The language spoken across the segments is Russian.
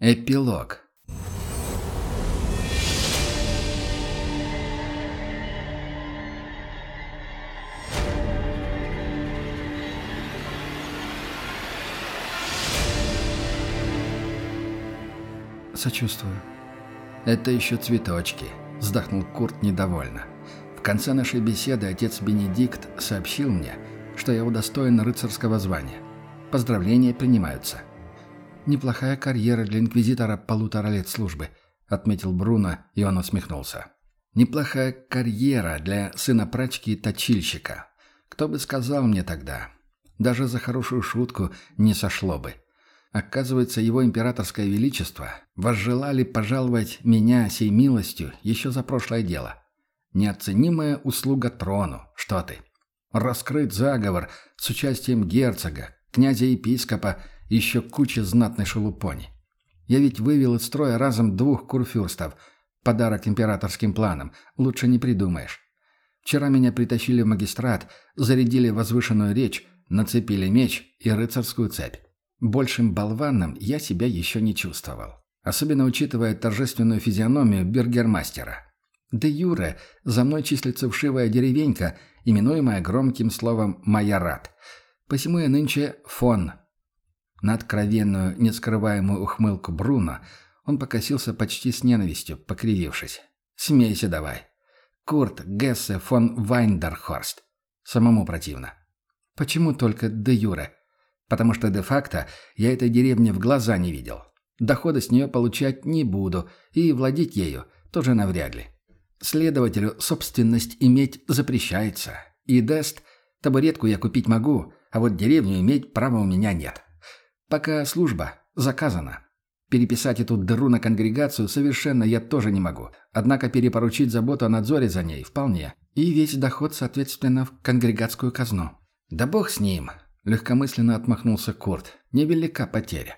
Эпилог. Сочувствую. Это еще цветочки, вздохнул Курт недовольно. В конце нашей беседы отец Бенедикт сообщил мне, что я удостоен рыцарского звания. Поздравления принимаются. «Неплохая карьера для инквизитора полутора лет службы», — отметил Бруно, и он усмехнулся. «Неплохая карьера для сына прачки и точильщика. Кто бы сказал мне тогда? Даже за хорошую шутку не сошло бы. Оказывается, его императорское величество возжелали пожаловать меня сей милостью еще за прошлое дело. Неоценимая услуга трону, что ты. Раскрыть заговор с участием герцога, князя-епископа еще куча знатной шелупони. Я ведь вывел из строя разом двух курфюрстов. Подарок императорским планам. Лучше не придумаешь. Вчера меня притащили в магистрат, зарядили возвышенную речь, нацепили меч и рыцарскую цепь. Большим болваном я себя еще не чувствовал. Особенно учитывая торжественную физиономию бергермастера. Де юре за мной числится вшивая деревенька, именуемая громким словом «майорат». Посему я нынче фон. На откровенную, нескрываемую ухмылку Бруно он покосился почти с ненавистью, покривившись. «Смейся давай. Курт Гессе фон Вайндерхорст. Самому противно. Почему только де юре? Потому что де-факто я этой деревни в глаза не видел. Дохода с нее получать не буду, и владеть ею тоже навряд ли. Следователю собственность иметь запрещается. И Дест, табуретку я купить могу, а вот деревню иметь права у меня нет. Пока служба заказана. Переписать эту дыру на конгрегацию совершенно я тоже не могу. Однако перепоручить заботу о надзоре за ней вполне. И весь доход, соответственно, в конгрегатскую казну. «Да бог с ним!» – легкомысленно отмахнулся Курт. «Невелика потеря.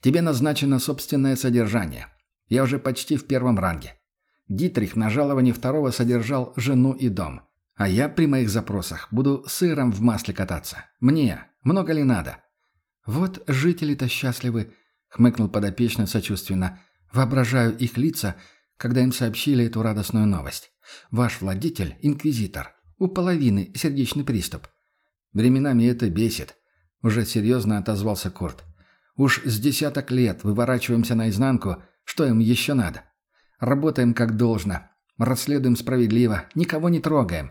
Тебе назначено собственное содержание. Я уже почти в первом ранге. Дитрих на жаловании второго содержал жену и дом. А я при моих запросах буду сыром в масле кататься. Мне. Много ли надо?» «Вот жители-то счастливы», — хмыкнул подопечный сочувственно. «Воображаю их лица, когда им сообщили эту радостную новость. Ваш владетель — инквизитор. У половины сердечный приступ». «Временами это бесит», — уже серьезно отозвался Курт. «Уж с десяток лет выворачиваемся наизнанку. Что им еще надо? Работаем как должно. Расследуем справедливо. Никого не трогаем».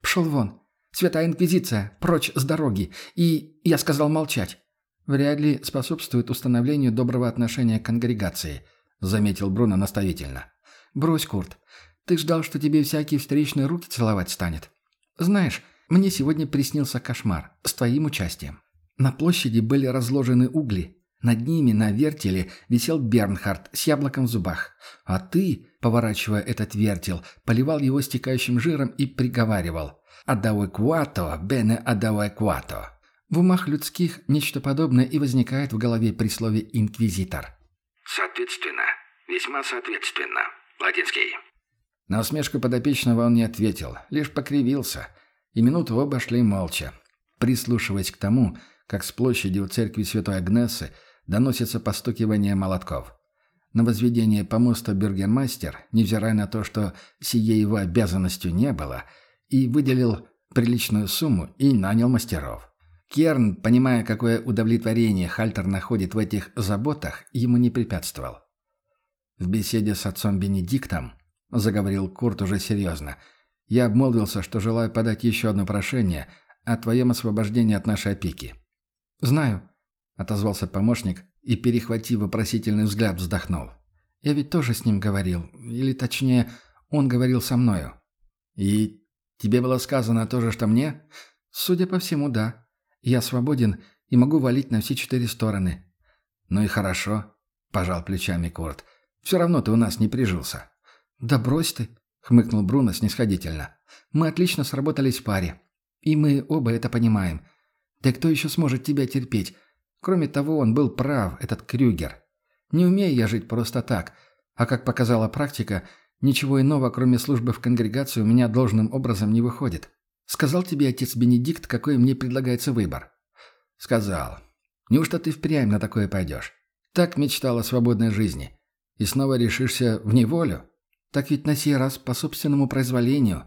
«Пшел вон. Святая Инквизиция. Прочь с дороги. И я сказал молчать» вряд ли способствует установлению доброго отношения к конгрегации», — заметил Бруно наставительно. «Брось, Курт. Ты ждал, что тебе всякие встречные руки целовать станет. Знаешь, мне сегодня приснился кошмар с твоим участием. На площади были разложены угли. Над ними на вертеле висел Бернхард с яблоком в зубах. А ты, поворачивая этот вертел, поливал его стекающим жиром и приговаривал «Адауэкуато, бене адауэкуато». В умах людских нечто подобное и возникает в голове при слове «инквизитор». «Соответственно. Весьма соответственно. Латинский». На усмешку подопечного он не ответил, лишь покривился. И минуту оба шли молча, прислушиваясь к тому, как с площади у церкви Святой Агнессы доносится постукивание молотков. На возведение помоста бюргермастер, невзирая на то, что сие его обязанностью не было, и выделил приличную сумму и нанял мастеров. Керн, понимая, какое удовлетворение Хальтер находит в этих заботах, ему не препятствовал. В беседе с отцом Бенедиктом, заговорил Курт уже серьезно, я обмолвился, что желаю подать еще одно прошение о твоем освобождении от нашей опеки. «Знаю», — отозвался помощник и, перехватив вопросительный взгляд, вздохнул. «Я ведь тоже с ним говорил. Или, точнее, он говорил со мною». «И тебе было сказано то же, что мне?» «Судя по всему, да», я свободен и могу валить на все четыре стороны». «Ну и хорошо», — пожал плечами Курт. «Все равно ты у нас не прижился». «Да брось ты», — хмыкнул Бруно снисходительно. «Мы отлично сработались в паре. И мы оба это понимаем. Да кто еще сможет тебя терпеть? Кроме того, он был прав, этот Крюгер. Не умею я жить просто так. А как показала практика, ничего иного, кроме службы в конгрегации, у меня должным образом не выходит. Сказал тебе отец Бенедикт, какой мне предлагается выбор?» «Сказал. Неужто ты впрямь на такое пойдешь? Так мечтал о свободной жизни. И снова решишься в неволю? Так ведь на сей раз по собственному произволению.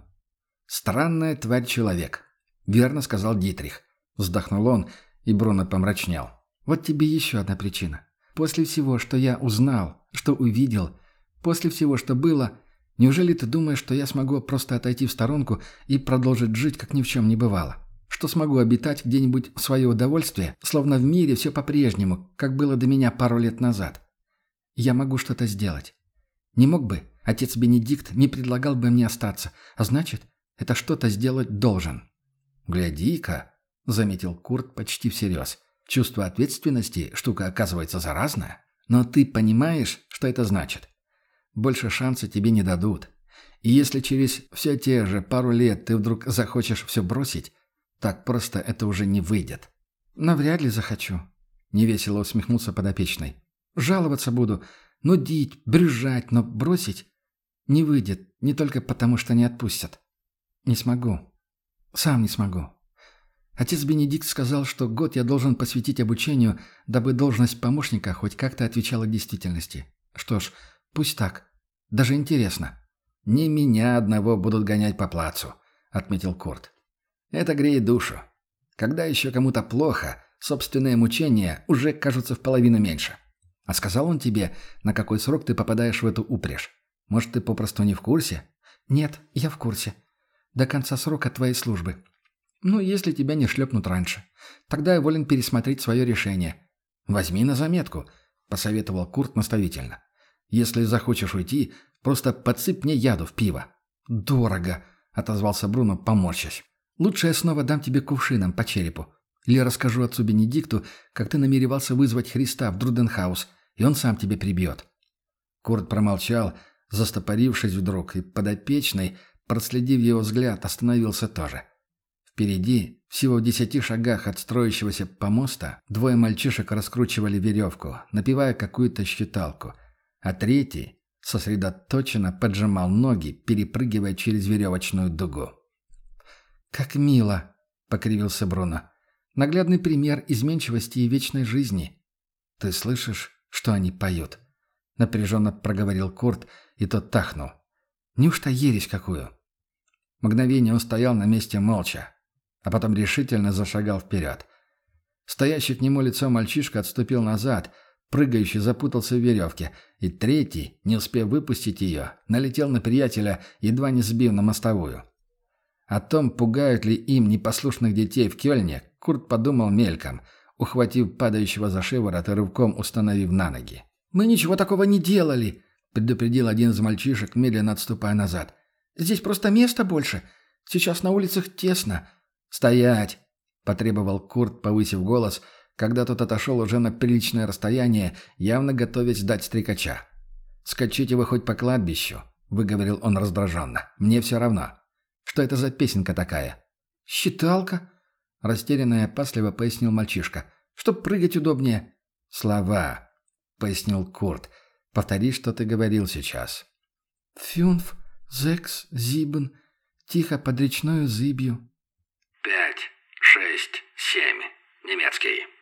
Странная тварь человек. Верно сказал Дитрих. Вздохнул он, и Бруно помрачнел. Вот тебе еще одна причина. После всего, что я узнал, что увидел, после всего, что было, неужели ты думаешь, что я смогу просто отойти в сторонку и продолжить жить, как ни в чем не бывало? Что смогу обитать где-нибудь в свое удовольствие, словно в мире все по-прежнему, как было до меня пару лет назад? Я могу что-то сделать. Не мог бы, отец Бенедикт не предлагал бы мне остаться, а значит, это что-то сделать должен. «Гляди-ка», — заметил Курт почти всерьез, — «чувство ответственности — штука, оказывается, заразная. Но ты понимаешь, что это значит? Больше шанса тебе не дадут. И если через все те же пару лет ты вдруг захочешь все бросить, так просто это уже не выйдет. Навряд ли захочу. Невесело усмехнулся подопечный. Жаловаться буду, нудить, брюзжать, но бросить не выйдет, не только потому, что не отпустят. Не смогу. Сам не смогу. Отец Бенедикт сказал, что год я должен посвятить обучению, дабы должность помощника хоть как-то отвечала действительности. Что ж, пусть так. Даже интересно. «Не меня одного будут гонять по плацу», — отметил Курт. Это греет душу. Когда еще кому-то плохо, собственные мучения уже кажутся в половину меньше. А сказал он тебе, на какой срок ты попадаешь в эту упряжь? Может, ты попросту не в курсе? Нет, я в курсе. До конца срока твоей службы. Ну, если тебя не шлепнут раньше. Тогда я волен пересмотреть свое решение. Возьми на заметку, посоветовал Курт наставительно. Если захочешь уйти, просто подсыпь мне яду в пиво. Дорого, отозвался Бруно, поморщась. Лучше я снова дам тебе кувшином по черепу. Или расскажу отцу Бенедикту, как ты намеревался вызвать Христа в Друденхаус, и он сам тебе прибьет». Курт промолчал, застопорившись вдруг, и подопечный, проследив его взгляд, остановился тоже. Впереди, всего в десяти шагах от строящегося помоста, двое мальчишек раскручивали веревку, напевая какую-то считалку, а третий сосредоточенно поджимал ноги, перепрыгивая через веревочную дугу. «Как мило!» — покривился Бруно. «Наглядный пример изменчивости и вечной жизни. Ты слышишь, что они поют?» Напряженно проговорил Курт, и тот тахнул. «Неужто ересь какую?» Мгновение он стоял на месте молча, а потом решительно зашагал вперед. Стоящий к нему лицо мальчишка отступил назад, прыгающий запутался в веревке, и третий, не успев выпустить ее, налетел на приятеля, едва не сбив на мостовую. О том, пугают ли им непослушных детей в Кёльне, Курт подумал мельком, ухватив падающего за шиворот и рывком установив на ноги. «Мы ничего такого не делали», — предупредил один из мальчишек, медленно отступая назад. «Здесь просто места больше. Сейчас на улицах тесно». «Стоять!» — потребовал Курт, повысив голос, когда тот отошел уже на приличное расстояние, явно готовясь дать стрекача. «Скачите вы хоть по кладбищу», — выговорил он раздраженно. «Мне все равно. Что это за песенка такая?» «Считалка», — растерянно и опасливо пояснил мальчишка. «Чтоб прыгать удобнее». «Слова», — пояснил Курт. «Повтори, что ты говорил сейчас». «Фюнф, зекс, зибн, тихо под речною зыбью». «Пять, шесть, семь. Немецкий».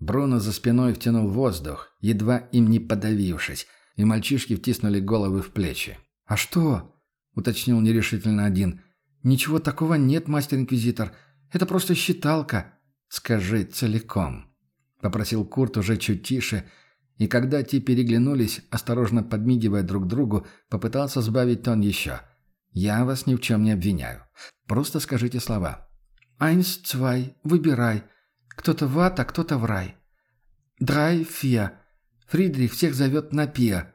Бруно за спиной втянул воздух, едва им не подавившись, и мальчишки втиснули головы в плечи. «А что?» — уточнил нерешительно один. «Ничего такого нет, мастер-инквизитор. Это просто считалка». «Скажи целиком», — попросил Курт уже чуть тише, и когда те переглянулись, осторожно подмигивая друг другу, попытался сбавить тон еще. «Я вас ни в чем не обвиняю. Просто скажите слова». «Айнс, цвай, выбирай. Кто-то в ад, а кто-то в рай. Драй, фия. Фридрих всех зовет на пия».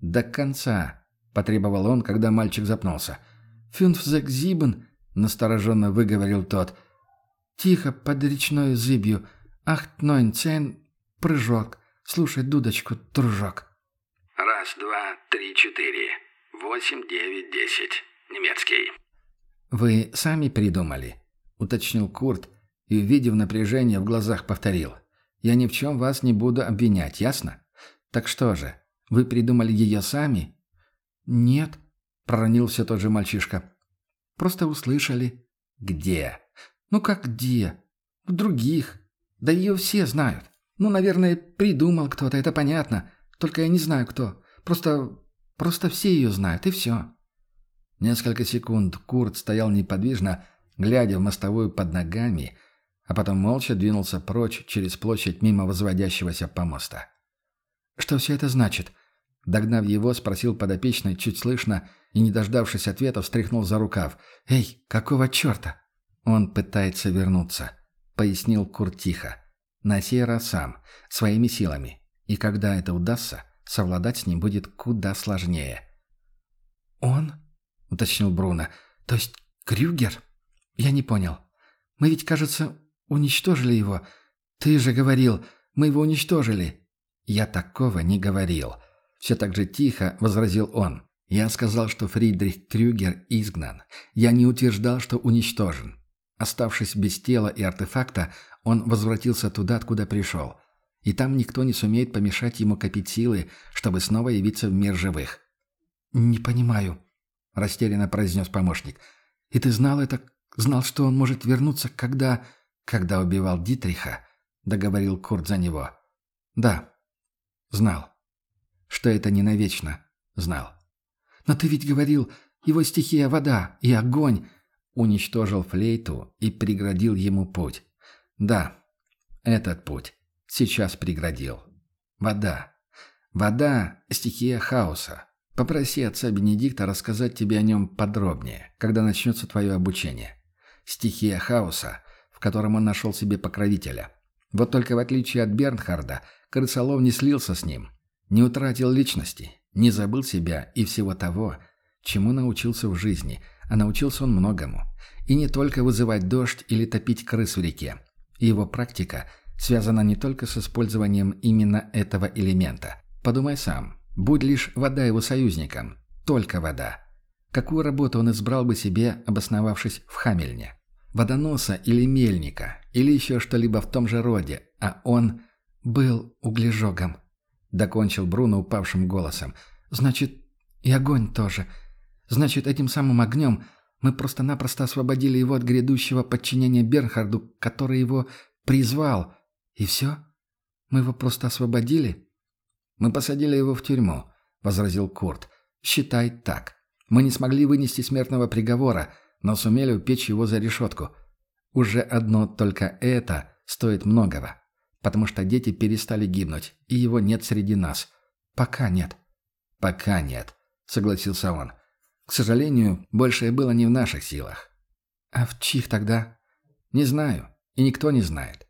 «До конца», — потребовал он, когда мальчик запнулся. — «Фюнфзекзибен», — настороженно выговорил тот. «Тихо, под речной зыбью. Ахт нойн цен, прыжок. Слушай дудочку, дружок». «Раз, два, три, четыре. Восемь, девять, десять. Немецкий». «Вы сами придумали?» — уточнил Курт и, увидев напряжение в глазах, повторил. «Я ни в чем вас не буду обвинять, ясно? Так что же, вы придумали ее сами?» «Нет», — проронил все тот же мальчишка. «Просто услышали». «Где?» «Ну как где? В других. Да ее все знают. Ну, наверное, придумал кто-то, это понятно. Только я не знаю, кто. Просто... просто все ее знают, и все». Несколько секунд Курт стоял неподвижно, глядя в мостовую под ногами, а потом молча двинулся прочь через площадь мимо возводящегося помоста. «Что все это значит?» Догнав его, спросил подопечный, чуть слышно, и, не дождавшись ответа, встряхнул за рукав. «Эй, какого черта?» «Он пытается вернуться», — пояснил Курт тихо. «На сей раз сам, своими силами. И когда это удастся, совладать с ним будет куда сложнее». «Он?» уточнил Бруно. «То есть Крюгер? Я не понял. Мы ведь, кажется, уничтожили его. Ты же говорил, мы его уничтожили». «Я такого не говорил». Все так же тихо возразил он. «Я сказал, что Фридрих Крюгер изгнан. Я не утверждал, что уничтожен. Оставшись без тела и артефакта, он возвратился туда, откуда пришел. И там никто не сумеет помешать ему копить силы, чтобы снова явиться в мир живых». «Не понимаю», — растерянно произнес помощник. «И ты знал это? Знал, что он может вернуться, когда...» «Когда убивал Дитриха?» — договорил Курт за него. «Да, знал. Что это не навечно. Знал». «Но ты ведь говорил, его стихия — вода и огонь!» Уничтожил флейту и преградил ему путь. «Да, этот путь. Сейчас преградил. Вода. Вода — стихия хаоса. Попроси отца Бенедикта рассказать тебе о нем подробнее, когда начнется твое обучение. Стихия хаоса, котором он нашел себе покровителя. Вот только в отличие от Бернхарда, крысолов не слился с ним, не утратил личности, не забыл себя и всего того, чему научился в жизни, а научился он многому. И не только вызывать дождь или топить крыс в реке. Его практика связана не только с использованием именно этого элемента. Подумай сам, Будь лишь вода его союзником. Только вода. Какую работу он избрал бы себе, обосновавшись в Хамельне? Водоноса или мельника, или еще что-либо в том же роде, а он был углежогом. Докончил Бруно упавшим голосом. Значит, и огонь тоже. Значит, этим самым огнем мы просто-напросто освободили его от грядущего подчинения Бернхарду, который его призвал. И все? Мы его просто освободили? «Мы посадили его в тюрьму», — возразил Курт. «Считай так. Мы не смогли вынести смертного приговора, но сумели упечь его за решетку. Уже одно только это стоит многого, потому что дети перестали гибнуть, и его нет среди нас. Пока нет». «Пока нет», — согласился он. «К сожалению, большее было не в наших силах». «А в чьих тогда?» «Не знаю, и никто не знает.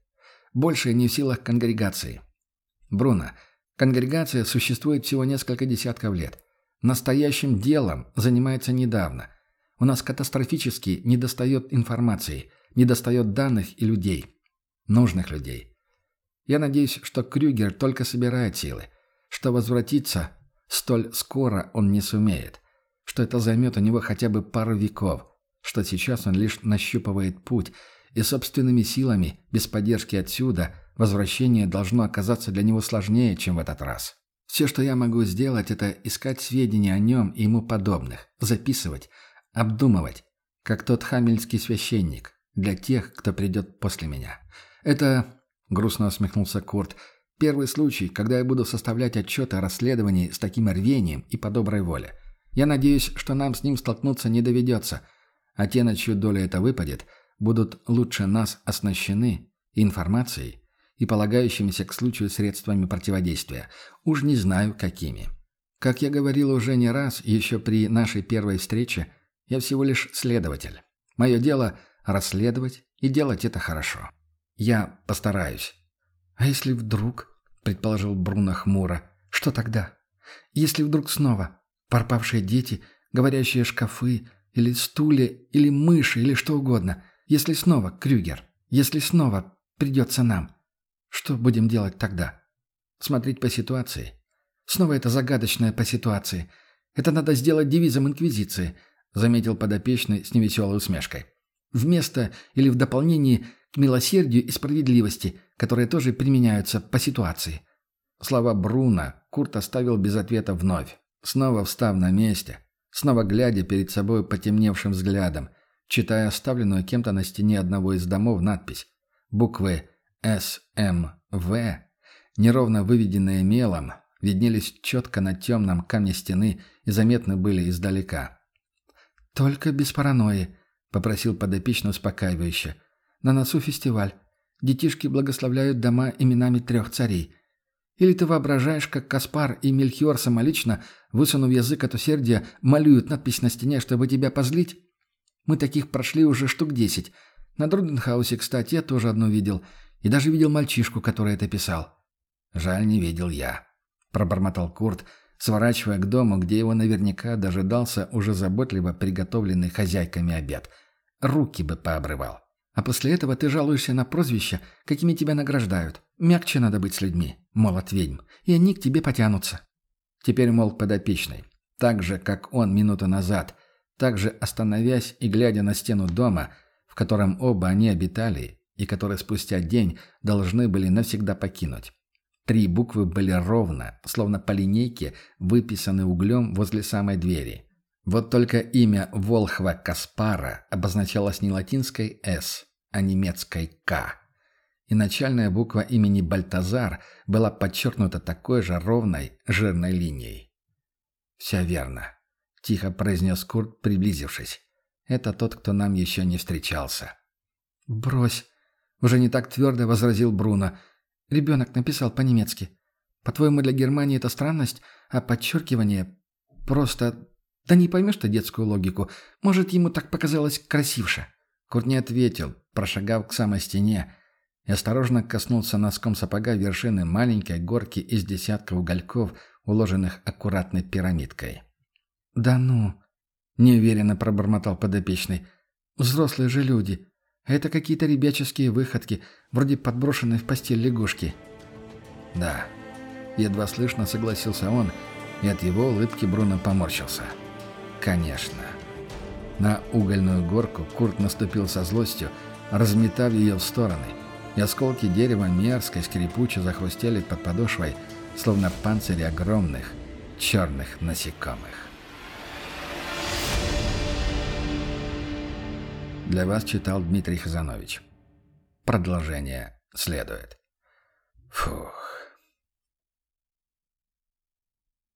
Большее не в силах конгрегации. Бруно, Конгрегация существует всего несколько десятков лет. Настоящим делом занимается недавно. У нас катастрофически недостает информации, недостает данных и людей. Нужных людей. Я надеюсь, что Крюгер только собирает силы, что возвратиться столь скоро он не сумеет, что это займет у него хотя бы пару веков, что сейчас он лишь нащупывает путь и собственными силами, без поддержки отсюда, Возвращение должно оказаться для него сложнее, чем в этот раз. Все, что я могу сделать, это искать сведения о нем и ему подобных, записывать, обдумывать, как тот хамельский священник, для тех, кто придет после меня. Это, грустно усмехнулся Курт, первый случай, когда я буду составлять отчеты о расследовании с таким рвением и по доброй воле. Я надеюсь, что нам с ним столкнуться не доведется, а те, на чью долю это выпадет, будут лучше нас оснащены информацией и полагающимися к случаю средствами противодействия. Уж не знаю, какими. Как я говорил уже не раз, еще при нашей первой встрече, я всего лишь следователь. Мое дело – расследовать, и делать это хорошо. Я постараюсь. «А если вдруг?» – предположил Бруно хмуро. «Что тогда? Если вдруг снова? Пропавшие дети, говорящие шкафы, или стулья, или мыши, или что угодно. Если снова Крюгер, если снова придется нам. Что будем делать тогда? Смотреть по ситуации. Снова это загадочное по ситуации. Это надо сделать девизом Инквизиции, заметил подопечный с невеселой усмешкой. Вместо или в дополнение к милосердию и справедливости, которые тоже применяются по ситуации. Слова Бруно Курт оставил без ответа вновь, снова встав на месте, снова глядя перед собой потемневшим взглядом, читая оставленную кем-то на стене одного из домов надпись. Буквы СМВ неровно выведенные мелом, виднелись четко на темном камне стены и заметны были издалека. «Только без паранойи», — попросил подопечно успокаивающе. «На носу фестиваль. Детишки благословляют дома именами трех царей. Или ты воображаешь, как Каспар и Мельхиор самолично, высунув язык от усердия, малюют надпись на стене, чтобы тебя позлить? Мы таких прошли уже штук десять. На Друденхаусе, кстати, я тоже одну видел. И даже видел мальчишку, который это писал. Жаль, не видел я. Пробормотал Курт, сворачивая к дому, где его наверняка дожидался уже заботливо приготовленный хозяйками обед. Руки бы пообрывал. А после этого ты жалуешься на прозвища, какими тебя награждают. Мягче надо быть с людьми, молот ведьм, и они к тебе потянутся. Теперь молк подопечный. Так же, как он минуту назад, так же остановясь и глядя на стену дома, в котором оба они обитали и который спустя день должны были навсегда покинуть. Три буквы были ровно, словно по линейке, выписаны углем возле самой двери. Вот только имя Волхва Каспара обозначалось не латинской «С», а немецкой «К». И начальная буква имени Бальтазар была подчеркнута такой же ровной, жирной линией. «Все верно», — тихо произнес Курт, приблизившись. «Это тот, кто нам еще не встречался». «Брось», — уже не так твердо возразил Бруно. «Ребенок написал по-немецки. По-твоему, для Германии это странность, а подчеркивание просто да не поймешь ты детскую логику. Может, ему так показалось красивше. Курт не ответил, прошагав к самой стене, и осторожно коснулся носком сапога вершины маленькой горки из десятка угольков, уложенных аккуратной пирамидкой. «Да ну!» — неуверенно пробормотал подопечный. «Взрослые же люди. Это какие-то ребяческие выходки, вроде подброшенной в постель лягушки». «Да», — едва слышно согласился он, и от его улыбки Бруно поморщился. Конечно. На угольную горку Курт наступил со злостью, разметав ее в стороны, и осколки дерева мерзко скрипуче захрустели под подошвой, словно панцири огромных черных насекомых. Для вас читал Дмитрий Хазанович. Продолжение следует. Фух.